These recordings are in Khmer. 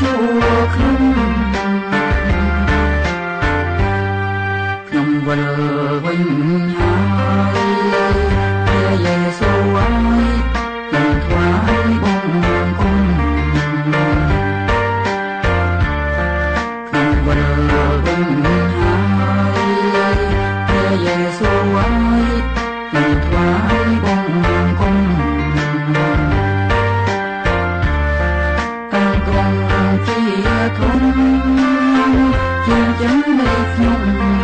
ជួខ្ញុំខ្ញុំវិលវិញ កូនយើងចាំនៅស្មុគ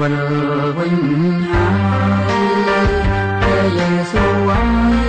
វិលវិញហើយព្រះយេស៊ូវ